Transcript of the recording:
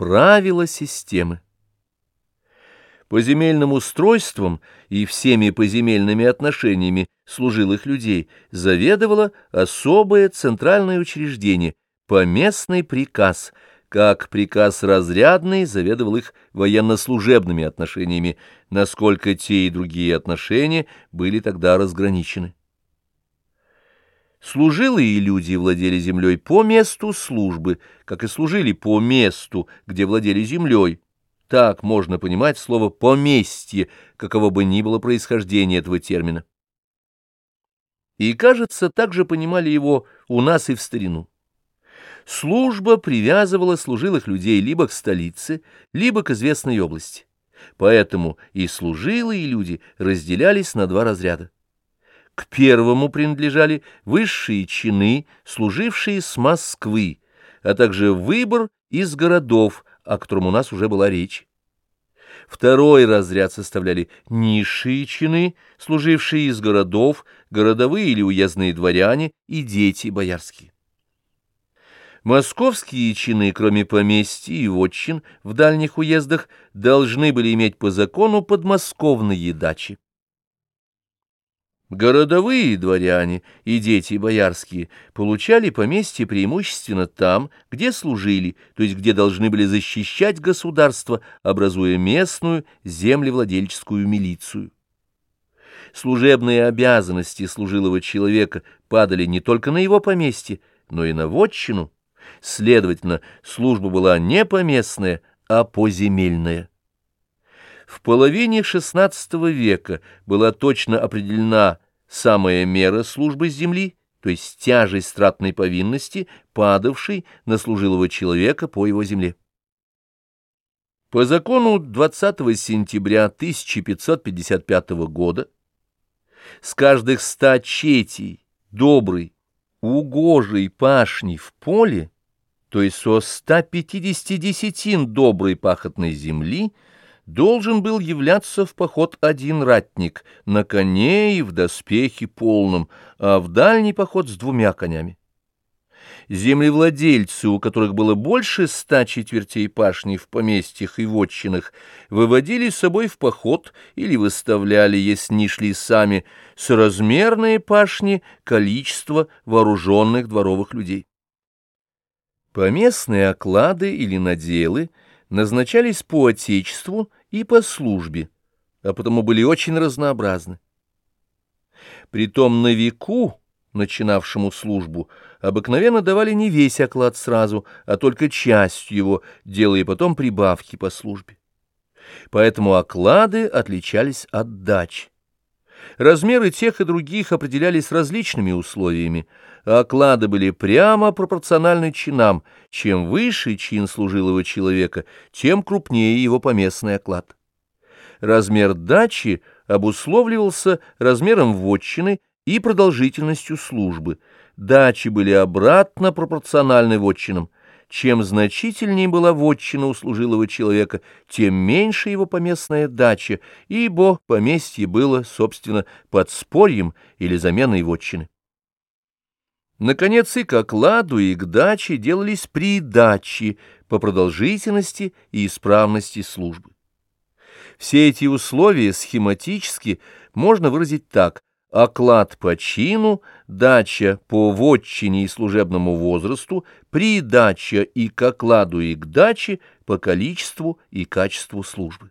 правила системы. Поземельным устройством и всеми поземельными отношениями служилых людей заведовало особое центральное учреждение – поместный приказ, как приказ разрядный заведовал их военнослужебными отношениями, насколько те и другие отношения были тогда разграничены. Служилые люди владели землей по месту службы, как и служили по месту, где владели землей. Так можно понимать слово «поместье», каково бы ни было происхождение этого термина. И, кажется, так же понимали его у нас и в старину. Служба привязывала служилых людей либо к столице, либо к известной области. Поэтому и служилые люди разделялись на два разряда. К первому принадлежали высшие чины, служившие с Москвы, а также выбор из городов, о котором у нас уже была речь. Второй разряд составляли низшие чины, служившие из городов, городовые или уездные дворяне и дети боярские. Московские чины, кроме поместья и вотчин в дальних уездах, должны были иметь по закону подмосковные дачи. Городовые дворяне и дети боярские получали поместье преимущественно там, где служили, то есть где должны были защищать государство, образуя местную землевладельческую милицию. Служебные обязанности служилого человека падали не только на его поместье, но и на вотчину. Следовательно, служба была не поместная, а поземельная. В половине XVI века была точно определена самая мера службы земли, то есть тяжесть стратной повинности, падавшей на служилого человека по его земле. По закону 20 сентября 1555 года с каждых ста четей доброй, угожей пашни в поле то есть со 150 десятин доброй пахотной земли, должен был являться в поход один ратник, на коне и в доспехе полном, а в дальний поход с двумя конями. Землевладельцы, у которых было больше ста четвертей пашни в поместьях и вотчинах, выводили с собой в поход или выставляли, если не шли сами, соразмерные пашни количество вооруженных дворовых людей. Поместные оклады или наделы назначались по отечеству и по службе, а потому были очень разнообразны. Притом на веку, начинавшему службу, обыкновенно давали не весь оклад сразу, а только частью его, делая потом прибавки по службе. Поэтому оклады отличались от дач. Размеры тех и других определялись различными условиями, а оклады были прямо пропорциональны чинам. Чем выше чин служилого человека, тем крупнее его поместный оклад. Размер дачи обусловливался размером вотчины и продолжительностью службы. Дачи были обратно пропорциональны вотчинам. Чем значительнее была вотчина у служилого человека, тем меньше его поместная дача, ибо поместье было, собственно, подспорьем или заменой вотчины. Наконец, и к окладу, и к даче делались придачи по продолжительности и исправности службы. Все эти условия схематически можно выразить так – оклад по чину, дача по вотчине и служебному возрасту, придача и к окладу, и к даче по количеству и качеству службы.